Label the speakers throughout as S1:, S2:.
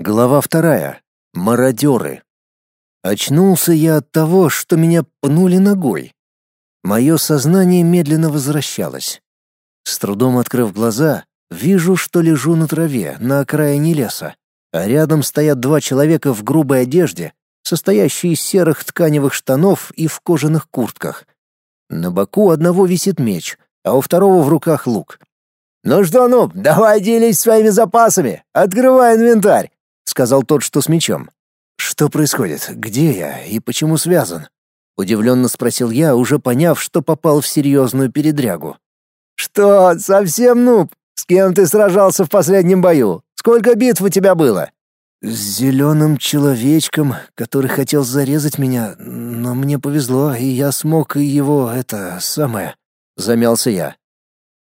S1: Глава вторая. Мародеры. Очнулся я от того, что меня пнули ногой. Мое сознание медленно возвращалось. С трудом открыв глаза, вижу, что лежу на траве на окраине леса, а рядом стоят два человека в грубой одежде, состоящие из серых тканевых штанов и в кожаных куртках. На боку одного висит меч, а у второго в руках лук.
S2: «Ну что, Нуб, давай делись своими запасами, открывай инвентарь!» Сказал тот, что с мечом.
S1: Что происходит? Где я и почему связан? удивленно спросил я, уже поняв, что попал в серьезную передрягу.
S2: Что, совсем нуб? С кем ты сражался в последнем бою? Сколько битв у тебя было?
S1: С зеленым человечком, который хотел зарезать меня, но мне повезло, и я смог его, это, самое, замялся я.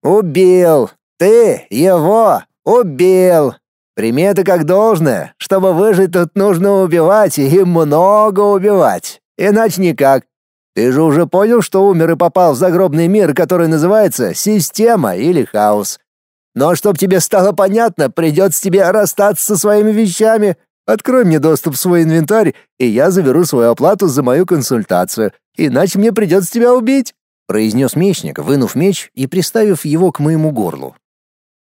S2: Убил! Ты его убил! Прими как должное. Чтобы выжить, тут нужно убивать и много убивать. Иначе никак. Ты же уже понял, что умер и попал в загробный мир, который называется система или хаос. Но чтоб тебе стало понятно, придется тебе расстаться со своими вещами. Открой мне доступ в свой инвентарь, и я заберу свою оплату за мою консультацию. Иначе мне придется тебя убить», —
S1: произнес мечник, вынув меч и приставив его к моему горлу.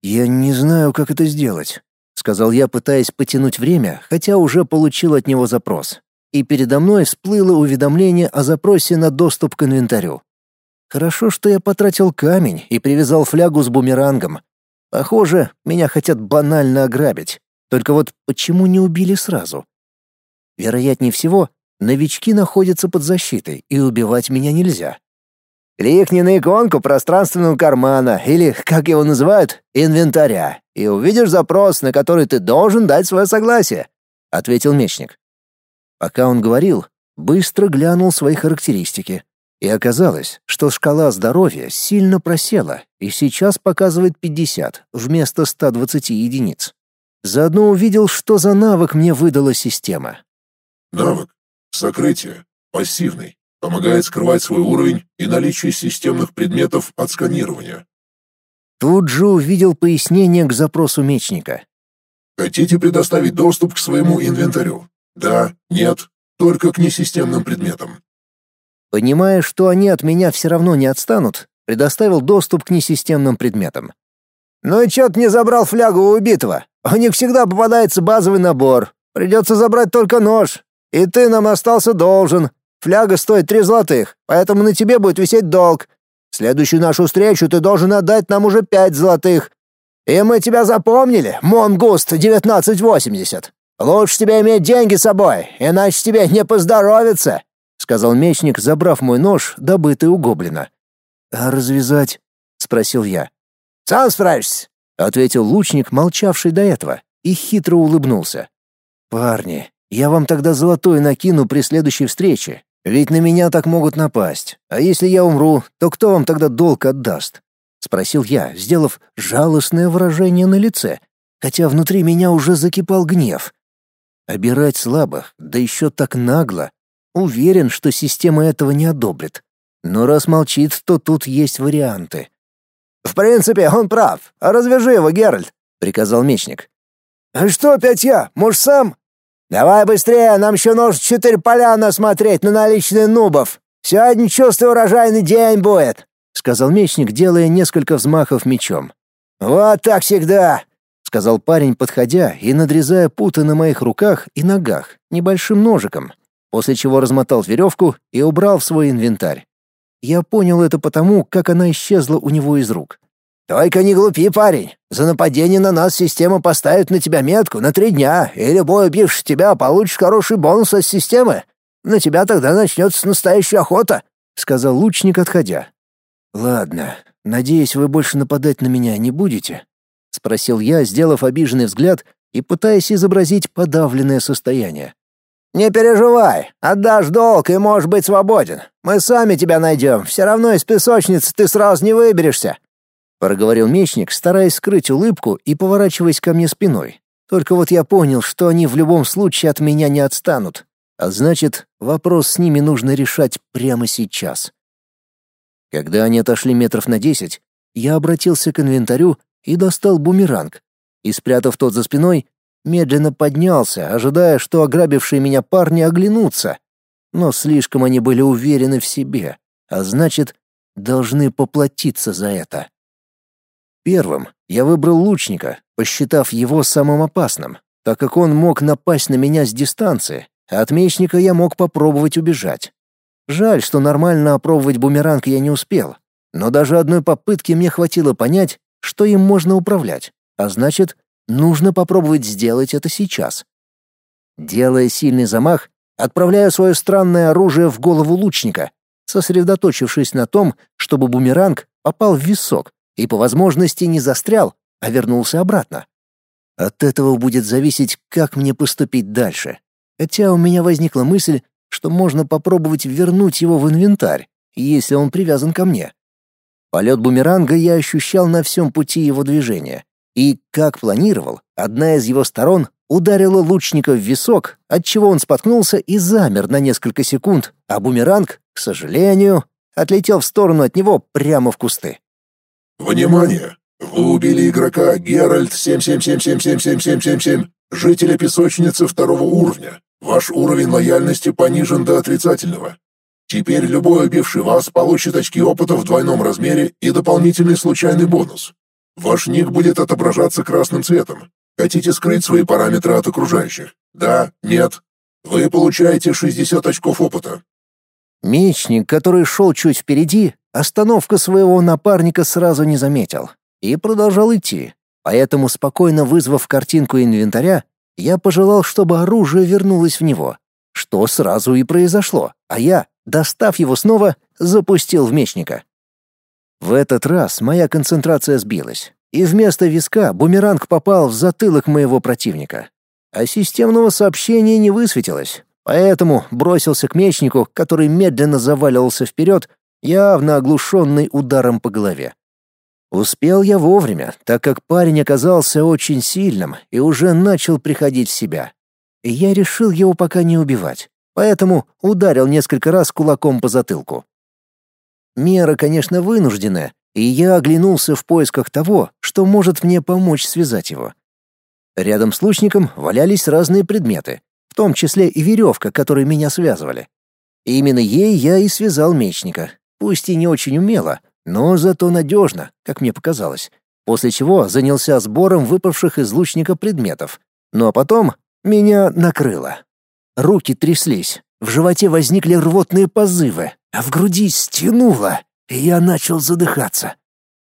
S1: «Я не знаю, как это сделать сказал я, пытаясь потянуть время, хотя уже получил от него запрос. И передо мной всплыло уведомление о запросе на доступ к инвентарю. Хорошо, что я потратил камень и привязал флягу с бумерангом. Похоже, меня хотят банально ограбить. Только вот почему не убили сразу? Вероятнее всего, новички находятся под защитой, и убивать меня нельзя.
S2: Кликни на иконку пространственного кармана, или, как его называют, инвентаря, и увидишь запрос, на который ты должен дать свое согласие», — ответил мечник.
S1: Пока он говорил, быстро глянул свои характеристики. И оказалось, что шкала здоровья сильно просела и сейчас показывает 50 вместо 120 единиц. Заодно увидел, что за навык мне выдала система.
S3: Навык. Сокрытие. Пассивный. Помогает скрывать свой уровень и наличие системных предметов от сканирования.
S1: Тут же увидел пояснение к запросу мечника.
S3: Хотите предоставить доступ к своему инвентарю? Да, нет, только к несистемным предметам.
S1: Понимая, что они от меня все равно не отстанут, предоставил доступ к несистемным предметам.
S2: «Ну и чё ты не забрал флягу у убитого? У них всегда попадается базовый набор. Придется забрать только нож. И ты нам остался должен. Фляга стоит три золотых, поэтому на тебе будет висеть долг. Следующую нашу встречу ты должен отдать нам уже пять золотых. И мы тебя запомнили, Монгуст 1980. Лучше тебе иметь деньги с собой, иначе тебе не поздоровится», — сказал мечник, забрав мой нож, добытый у гоблина.
S1: «А развязать?» — спросил я.
S2: «Сам справишься», —
S1: ответил лучник, молчавший до этого, и хитро улыбнулся. «Парни, я вам тогда золотой накину при следующей встрече, ведь на меня так могут напасть. А если я умру, то кто вам тогда долг отдаст? спросил я, сделав жалостное выражение на лице, хотя внутри меня уже закипал гнев. Обирать слабых, да еще так нагло. Уверен, что система этого не одобрит. Но раз молчит, то тут есть варианты.
S2: В принципе, он прав. Развяжи его, Геральт, приказал мечник. А что опять я? Может, сам? «Давай быстрее, нам еще нужно четыре поляна смотреть на наличные нубов. Сегодня, чувствую, урожайный день будет», —
S1: сказал мечник, делая несколько взмахов мечом.
S2: «Вот так всегда», —
S1: сказал парень, подходя и надрезая путы на моих руках и ногах небольшим ножиком, после чего размотал веревку и убрал в свой инвентарь. Я понял это потому, как она исчезла у него из рук.
S2: «Только не глупи, парень. За нападение на нас система поставит на тебя метку на три дня, и любой убивший тебя получит хороший бонус от системы. На тебя тогда начнется настоящая охота», — сказал лучник, отходя.
S1: «Ладно, надеюсь, вы больше нападать на меня не будете?» — спросил я, сделав обиженный взгляд и пытаясь изобразить подавленное состояние.
S2: «Не переживай, отдашь долг и можешь быть свободен. Мы сами тебя найдем, все равно из песочницы ты сразу не выберешься»,
S1: проговорил мечник, стараясь скрыть улыбку и поворачиваясь ко мне спиной. Только вот я понял, что они в любом случае от меня не отстанут. А значит, вопрос с ними нужно решать прямо сейчас. Когда они отошли метров на десять, я обратился к инвентарю и достал бумеранг. И спрятав тот за спиной, медленно поднялся, ожидая, что ограбившие меня парни оглянутся. Но слишком они были уверены в себе, а значит, должны поплатиться за это. Первым я выбрал лучника, посчитав его самым опасным, так как он мог напасть на меня с дистанции, а от мечника я мог попробовать убежать. Жаль, что нормально опробовать бумеранг я не успел, но даже одной попытки мне хватило понять, что им можно управлять, а значит, нужно попробовать сделать это сейчас. Делая сильный замах, отправляю свое странное оружие в голову лучника, сосредоточившись на том, чтобы бумеранг попал в висок и по возможности не застрял, а вернулся обратно. От этого будет зависеть, как мне поступить дальше. Хотя у меня возникла мысль, что можно попробовать вернуть его в инвентарь, если он привязан ко мне. Полет бумеранга я ощущал на всем пути его движения. И, как планировал, одна из его сторон ударила лучника в висок, отчего он споткнулся и замер на несколько секунд, а бумеранг, к сожалению, отлетел в сторону от него прямо в кусты.
S3: «Внимание! Вы убили игрока Геральт 77777777, жителя песочницы второго уровня. Ваш уровень лояльности понижен до отрицательного. Теперь любой убивший вас получит очки опыта в двойном размере и дополнительный случайный бонус. Ваш ник будет отображаться красным цветом. Хотите скрыть свои параметры от окружающих? Да? Нет? Вы получаете 60 очков опыта.
S1: Мечник, который шел чуть впереди, остановка своего напарника сразу не заметил и продолжал идти. Поэтому, спокойно вызвав картинку инвентаря, я пожелал, чтобы оружие вернулось в него, что сразу и произошло, а я, достав его снова, запустил в мечника. В этот раз моя концентрация сбилась, и вместо виска бумеранг попал в затылок моего противника. А системного сообщения не высветилось, поэтому бросился к мечнику, который медленно заваливался вперед, явно оглушенный ударом по голове. Успел я вовремя, так как парень оказался очень сильным и уже начал приходить в себя. И я решил его пока не убивать, поэтому ударил несколько раз кулаком по затылку. Мера, конечно, вынужденная, и я оглянулся в поисках того, что может мне помочь связать его. Рядом с лучником валялись разные предметы, в том числе и веревка, которой меня связывали. И именно ей я и связал мечника, пусть и не очень умело, но зато надежно, как мне показалось, после чего занялся сбором выпавших из лучника предметов. Ну а потом меня накрыло. Руки тряслись, в животе возникли рвотные позывы, а в груди стянуло, и я начал задыхаться.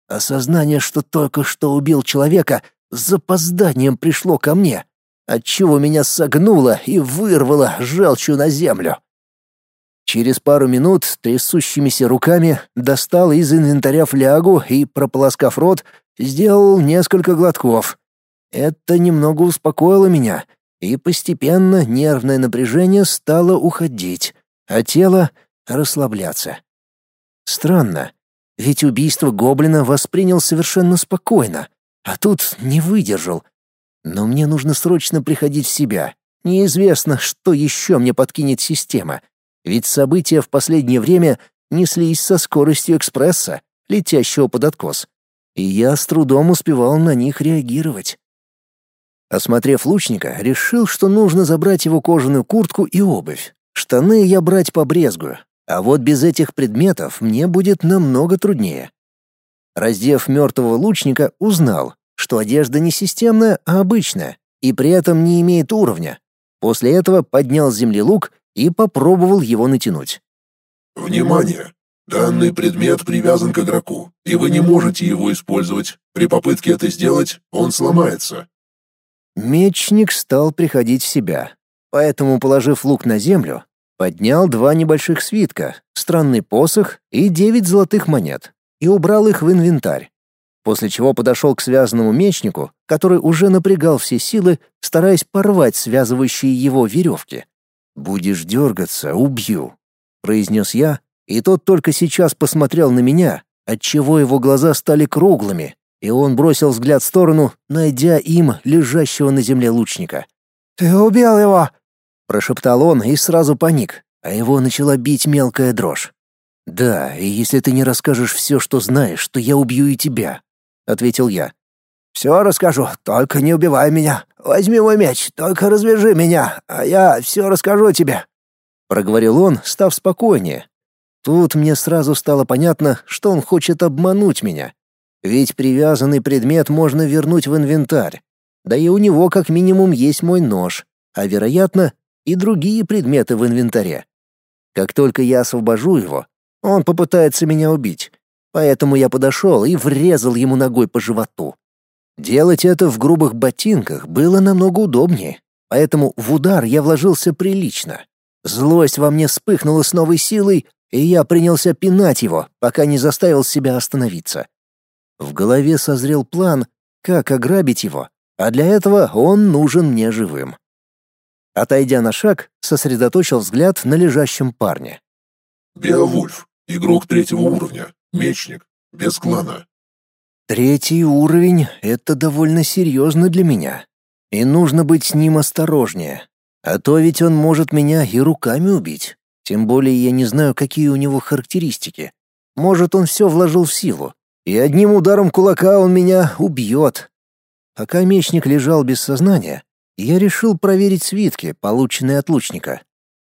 S1: Осознание, что только что убил человека, с запозданием пришло ко мне, отчего меня согнуло и вырвало желчью на землю. Через пару минут трясущимися руками достал из инвентаря флягу и, прополоскав рот, сделал несколько глотков. Это немного успокоило меня, и постепенно нервное напряжение стало уходить, а тело — расслабляться. Странно, ведь убийство гоблина воспринял совершенно спокойно, а тут не выдержал. Но мне нужно срочно приходить в себя. Неизвестно, что еще мне подкинет система — ведь события в последнее время неслись со скоростью экспресса, летящего под откос, и я с трудом успевал на них реагировать. Осмотрев лучника, решил, что нужно забрать его кожаную куртку и обувь. Штаны я брать побрезгую, а вот без этих предметов мне будет намного труднее. Раздев мертвого лучника, узнал, что одежда не системная, а обычная, и при этом не имеет уровня. После этого поднял с и попробовал его натянуть.
S3: «Внимание! Данный предмет привязан к игроку, и вы не можете его использовать. При попытке это сделать, он сломается».
S1: Мечник стал приходить в себя, поэтому, положив лук на землю, поднял два небольших свитка, странный посох и девять золотых монет, и убрал их в инвентарь. После чего подошел к связанному мечнику, который уже напрягал все силы, стараясь порвать связывающие его веревки. «Будешь дергаться — убью», — произнес я, и тот только сейчас посмотрел на меня, отчего его глаза стали круглыми, и он бросил взгляд в сторону, найдя им лежащего на земле лучника.
S2: «Ты убил его!»
S1: — прошептал он и сразу паник, а его начала бить мелкая дрожь. «Да, и если ты не расскажешь все, что знаешь, то я убью и тебя», — ответил я.
S2: «Все расскажу, только не убивай меня. Возьми мой меч, только развяжи меня, а я все расскажу тебе», —
S1: проговорил он, став спокойнее. Тут мне сразу стало понятно, что он хочет обмануть меня. Ведь привязанный предмет можно вернуть в инвентарь. Да и у него как минимум есть мой нож, а вероятно, и другие предметы в инвентаре. Как только я освобожу его, он попытается меня убить. Поэтому я подошел и врезал ему ногой по животу. Делать это в грубых ботинках было намного удобнее, поэтому в удар я вложился прилично. Злость во мне вспыхнула с новой силой, и я принялся пинать его, пока не заставил себя остановиться. В голове созрел план, как ограбить его, а для этого он нужен мне живым. Отойдя на шаг, сосредоточил взгляд на лежащем парне.
S3: «Беовульф, игрок третьего уровня, мечник, без клана,
S1: Третий уровень — это довольно серьезно для меня. И нужно быть с ним осторожнее. А то ведь он может меня и руками убить. Тем более я не знаю, какие у него характеристики. Может, он все вложил в силу. И одним ударом кулака он меня убьет. Пока мечник лежал без сознания, я решил проверить свитки, полученные от лучника.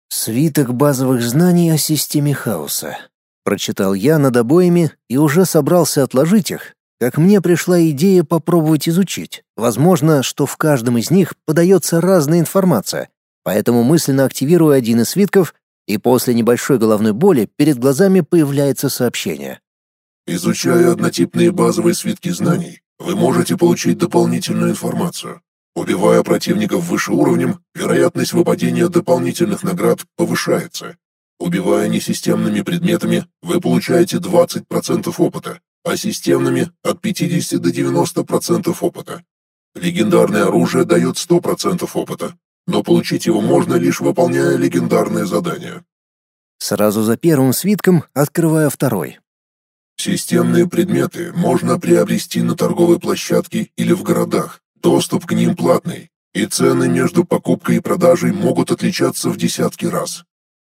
S1: Свиток базовых знаний о системе хаоса. Прочитал я над обоями и уже собрался отложить их, как мне пришла идея попробовать изучить. Возможно, что в каждом из них подается разная информация, поэтому мысленно активирую один из свитков, и после небольшой головной боли перед глазами появляется сообщение.
S3: Изучая однотипные базовые свитки знаний, вы можете получить дополнительную информацию. Убивая противников выше уровнем, вероятность выпадения дополнительных наград повышается. Убивая несистемными предметами, вы получаете 20% опыта, а системными — от 50 до 90% опыта. Легендарное оружие дает 100% опыта, но получить его можно лишь выполняя легендарное задание.
S1: Сразу за первым свитком открываю второй.
S3: Системные предметы можно приобрести на торговой площадке или в городах. Доступ к ним платный, и цены между покупкой и продажей могут отличаться в десятки раз.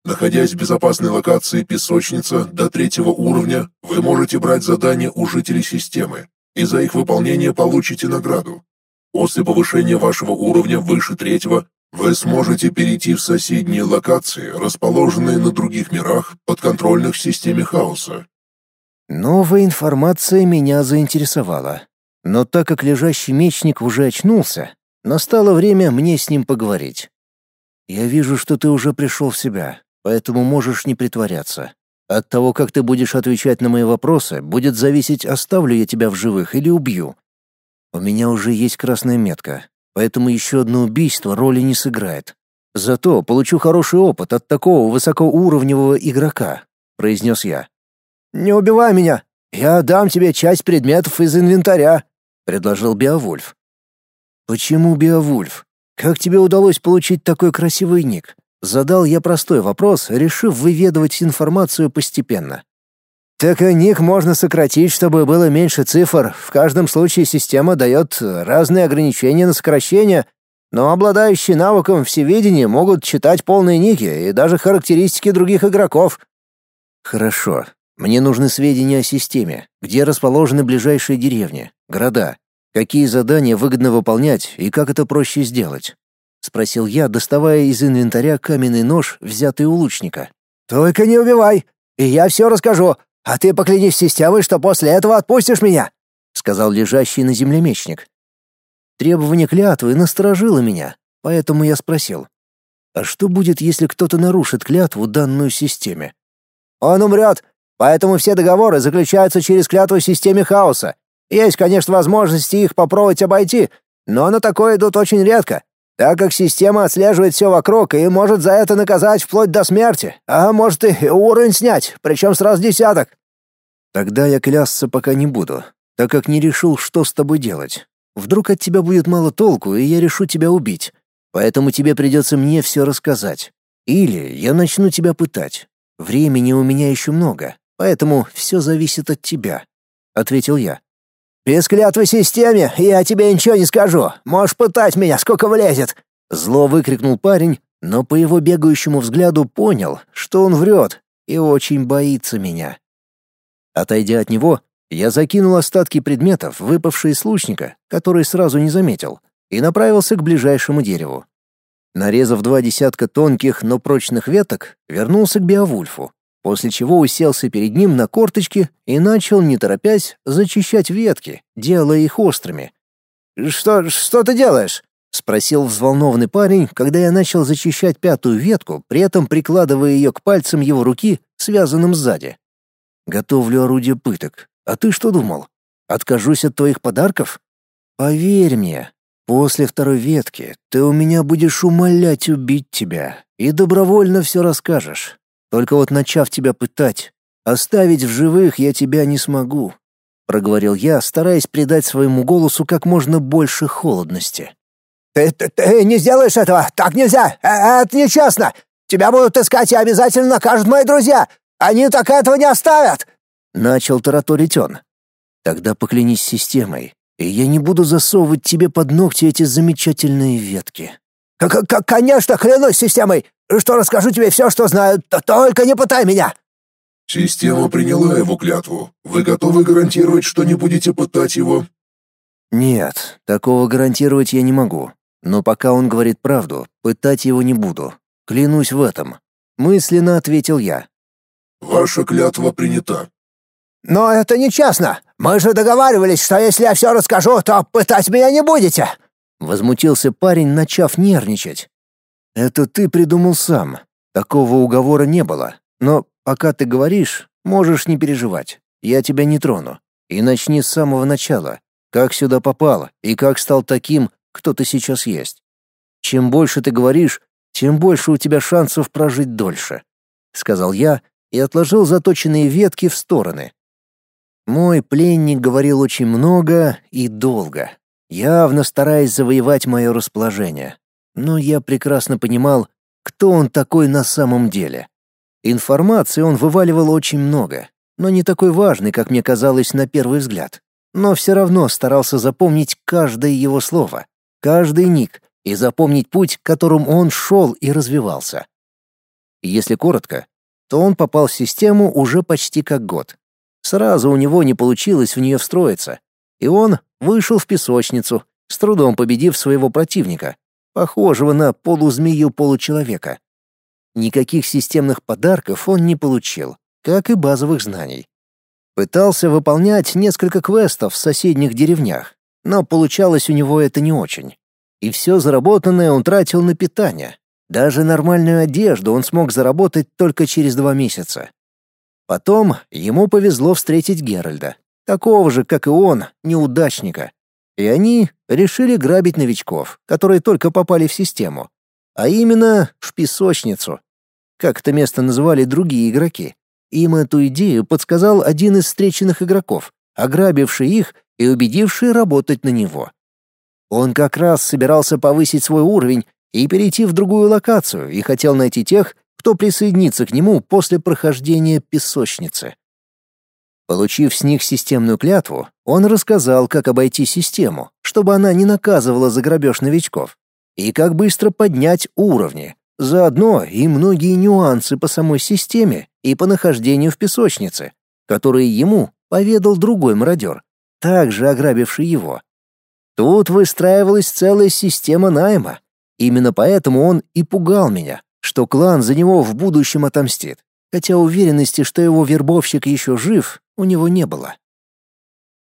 S3: Находясь в безопасной локации песочница до третьего уровня, вы можете брать задания у жителей системы, и за их выполнение получите награду. После повышения вашего уровня выше третьего, вы сможете перейти в соседние локации, расположенные на других мирах, подконтрольных системе хаоса.
S1: Новая информация меня заинтересовала. Но так как лежащий мечник уже очнулся, настало время мне с ним поговорить. «Я вижу, что ты уже пришел в себя поэтому можешь не притворяться. От того, как ты будешь отвечать на мои вопросы, будет зависеть, оставлю я тебя в живых или убью. У меня уже есть красная метка, поэтому еще одно убийство роли не сыграет. Зато получу хороший опыт от такого высокоуровневого игрока», — произнес я.
S2: «Не убивай меня! Я дам тебе часть предметов из инвентаря», — предложил Беовульф.
S1: «Почему Беовульф? Как тебе удалось получить такой красивый ник? Задал я простой вопрос, решив выведывать информацию постепенно.
S2: Так и ник можно сократить, чтобы было меньше цифр. В каждом случае система дает разные ограничения на сокращение, но обладающие навыком всевидения могут читать полные ники и даже характеристики других игроков.
S1: Хорошо. Мне нужны сведения о системе, где расположены ближайшие деревни, города, какие задания выгодно выполнять и как это проще сделать. — спросил я, доставая из инвентаря каменный нож, взятый у лучника.
S2: «Только не убивай, и я все расскажу, а ты поклянись системой, что после этого отпустишь меня», — сказал лежащий на земле мечник.
S1: Требование клятвы насторожило меня, поэтому я спросил. «А что будет, если кто-то нарушит клятву, данную системе?»
S2: «Он умрет, поэтому все договоры заключаются через клятву системе хаоса. Есть, конечно, возможности их попробовать обойти, но на такое идут очень редко так как система отслеживает все вокруг и может за это наказать вплоть до смерти, а может и уровень снять, причем сразу десяток.
S1: Тогда я клясться пока не буду, так как не решил, что с тобой делать. Вдруг от тебя будет мало толку, и я решу тебя убить. Поэтому тебе придется мне все рассказать. Или я начну тебя пытать. Времени у меня еще много, поэтому все зависит от тебя», — ответил я.
S2: «Без клятвы системе я тебе ничего не скажу. Можешь пытать меня, сколько влезет!»
S1: Зло выкрикнул парень, но по его бегающему взгляду понял, что он врет и очень боится меня. Отойдя от него, я закинул остатки предметов, выпавшие из лучника, который сразу не заметил, и направился к ближайшему дереву. Нарезав два десятка тонких, но прочных веток, вернулся к Беовульфу, после чего уселся перед ним на корточки и начал, не торопясь, зачищать ветки, делая их острыми.
S2: «Что, что ты делаешь?»
S1: — спросил взволнованный парень, когда я начал зачищать пятую ветку, при этом прикладывая ее к пальцам его руки, связанным сзади. «Готовлю орудие пыток. А ты что думал? Откажусь от твоих подарков? Поверь мне, после второй ветки ты у меня будешь умолять убить тебя и добровольно все расскажешь. Только вот начав тебя пытать, оставить в живых я тебя не смогу», — проговорил я, стараясь придать своему голосу как можно больше холодности.
S2: Ты, ты, ты не сделаешь этого! Так нельзя! Э, это нечестно! Тебя будут искать и обязательно накажут мои друзья! Они так этого не оставят!»
S1: Начал тараторить он. «Тогда поклянись системой, и я не буду засовывать тебе под ногти эти замечательные ветки».
S2: К -к «Конечно, клянусь системой, что расскажу тебе все, что знаю, только не пытай меня!»
S3: «Система приняла его клятву. Вы готовы гарантировать, что не будете пытать его?»
S1: «Нет, такого гарантировать я не могу. Но пока он говорит правду, пытать его не буду. Клянусь в этом. Мысленно ответил я.
S3: Ваша клятва принята.
S2: Но это нечестно. Мы же договаривались, что если я все расскажу, то пытать меня не будете.
S1: Возмутился парень, начав нервничать. Это ты придумал сам. Такого уговора не было. Но пока ты говоришь, можешь не переживать. Я тебя не трону. И начни с самого начала. Как сюда попало и как стал таким, кто ты сейчас есть. Чем больше ты говоришь, тем больше у тебя шансов прожить дольше», — сказал я и отложил заточенные ветки в стороны. Мой пленник говорил очень много и долго, явно стараясь завоевать мое расположение. Но я прекрасно понимал, кто он такой на самом деле. Информации он вываливал очень много, но не такой важный, как мне казалось на первый взгляд. Но все равно старался запомнить каждое его слово каждый ник и запомнить путь, которым он шел и развивался. Если коротко, то он попал в систему уже почти как год. Сразу у него не получилось в нее встроиться, и он вышел в песочницу, с трудом победив своего противника, похожего на полузмею-получеловека. Никаких системных подарков он не получил, как и базовых знаний. Пытался выполнять несколько квестов в соседних деревнях, но получалось у него это не очень. И все заработанное он тратил на питание. Даже нормальную одежду он смог заработать только через два месяца. Потом ему повезло встретить Геральда, такого же, как и он, неудачника. И они решили грабить новичков, которые только попали в систему, а именно в песочницу. Как это место называли другие игроки. Им эту идею подсказал один из встреченных игроков, ограбивший их и убедивший работать на него. Он как раз собирался повысить свой уровень и перейти в другую локацию и хотел найти тех, кто присоединится к нему после прохождения песочницы. Получив с них системную клятву, он рассказал, как обойти систему, чтобы она не наказывала за грабеж новичков, и как быстро поднять уровни, заодно и многие нюансы по самой системе и по нахождению в песочнице, которые ему поведал другой мародер, также ограбивший его. Тут выстраивалась целая система найма. Именно поэтому он и пугал меня, что клан за него в будущем отомстит, хотя уверенности, что его вербовщик еще жив, у него не было.